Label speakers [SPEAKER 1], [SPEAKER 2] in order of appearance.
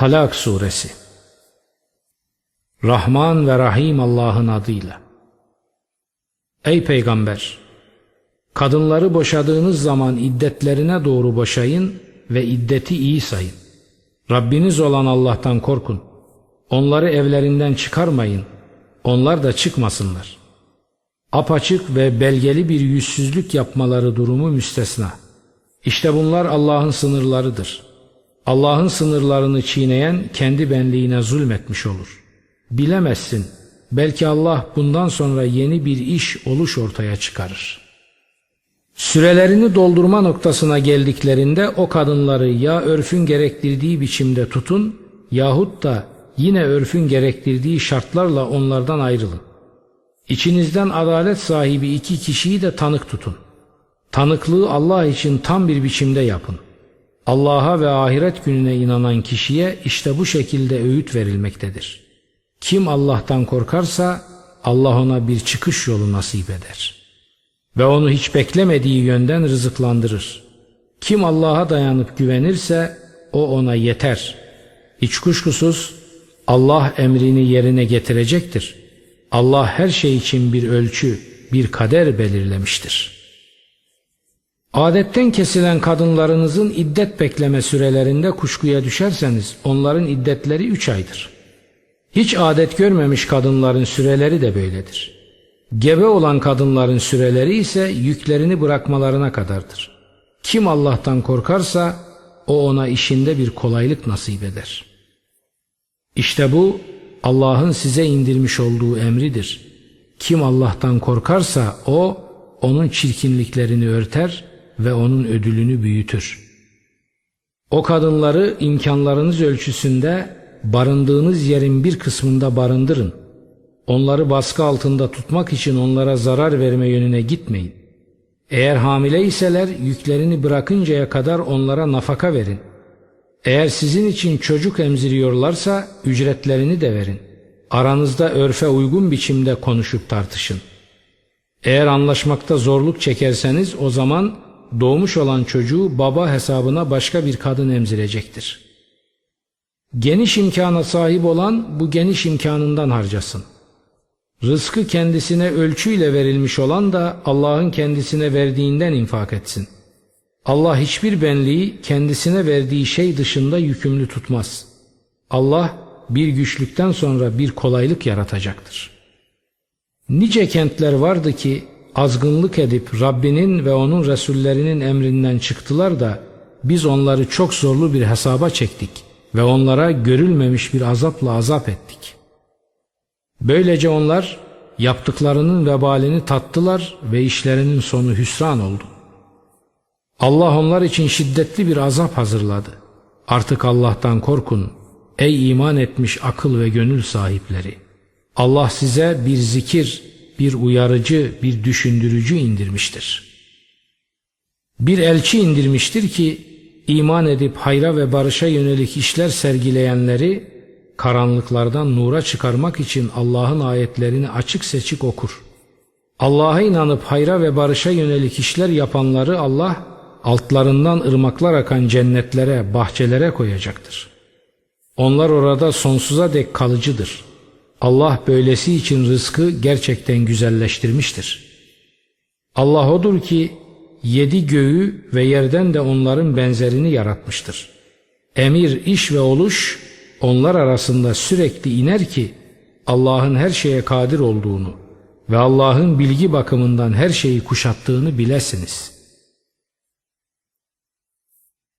[SPEAKER 1] Talak Suresi Rahman ve Rahim Allah'ın adıyla Ey Peygamber! Kadınları boşadığınız zaman iddetlerine doğru boşayın ve iddeti iyi sayın. Rabbiniz olan Allah'tan korkun. Onları evlerinden çıkarmayın. Onlar da çıkmasınlar. Apaçık ve belgeli bir yüzsüzlük yapmaları durumu müstesna. İşte bunlar Allah'ın sınırlarıdır. Allah'ın sınırlarını çiğneyen kendi benliğine zulmetmiş olur. Bilemezsin. Belki Allah bundan sonra yeni bir iş oluş ortaya çıkarır. Sürelerini doldurma noktasına geldiklerinde o kadınları ya örfün gerektirdiği biçimde tutun yahut da yine örfün gerektirdiği şartlarla onlardan ayrılın. İçinizden adalet sahibi iki kişiyi de tanık tutun. Tanıklığı Allah için tam bir biçimde yapın. Allah'a ve ahiret gününe inanan kişiye işte bu şekilde öğüt verilmektedir. Kim Allah'tan korkarsa Allah ona bir çıkış yolu nasip eder. Ve onu hiç beklemediği yönden rızıklandırır. Kim Allah'a dayanıp güvenirse o ona yeter. Hiç kuşkusuz Allah emrini yerine getirecektir. Allah her şey için bir ölçü, bir kader belirlemiştir. Adetten kesilen kadınlarınızın iddet bekleme sürelerinde kuşkuya düşerseniz onların iddetleri üç aydır. Hiç adet görmemiş kadınların süreleri de böyledir. Gebe olan kadınların süreleri ise yüklerini bırakmalarına kadardır. Kim Allah'tan korkarsa o ona işinde bir kolaylık nasip eder. İşte bu Allah'ın size indirmiş olduğu emridir. Kim Allah'tan korkarsa o onun çirkinliklerini örter ve onun ödülünü büyütür. O kadınları imkanlarınız ölçüsünde barındığınız yerin bir kısmında barındırın. Onları baskı altında tutmak için onlara zarar verme yönüne gitmeyin. Eğer hamile iseler yüklerini bırakıncaya kadar onlara nafaka verin. Eğer sizin için çocuk emziriyorlarsa ücretlerini de verin. Aranızda örfe uygun biçimde konuşup tartışın. Eğer anlaşmakta zorluk çekerseniz o zaman doğmuş olan çocuğu baba hesabına başka bir kadın emzirecektir. Geniş imkana sahip olan bu geniş imkanından harcasın. Rızkı kendisine ölçüyle verilmiş olan da Allah'ın kendisine verdiğinden infak etsin. Allah hiçbir benliği kendisine verdiği şey dışında yükümlü tutmaz. Allah bir güçlükten sonra bir kolaylık yaratacaktır. Nice kentler vardı ki azgınlık edip Rabbinin ve onun Resullerinin emrinden çıktılar da biz onları çok zorlu bir hesaba çektik ve onlara görülmemiş bir azapla azap ettik. Böylece onlar yaptıklarının vebalini tattılar ve işlerinin sonu hüsran oldu. Allah onlar için şiddetli bir azap hazırladı. Artık Allah'tan korkun ey iman etmiş akıl ve gönül sahipleri. Allah size bir zikir, bir uyarıcı, bir düşündürücü indirmiştir. Bir elçi indirmiştir ki iman edip hayra ve barışa yönelik işler sergileyenleri karanlıklardan nura çıkarmak için Allah'ın ayetlerini açık seçik okur. Allah'a inanıp hayra ve barışa yönelik işler yapanları Allah altlarından ırmaklar akan cennetlere, bahçelere koyacaktır. Onlar orada sonsuza dek kalıcıdır. Allah böylesi için rızkı gerçekten güzelleştirmiştir. Allah odur ki yedi göğü ve yerden de onların benzerini yaratmıştır. Emir, iş ve oluş onlar arasında sürekli iner ki Allah'ın her şeye kadir olduğunu ve Allah'ın bilgi bakımından her şeyi kuşattığını bilesiniz.''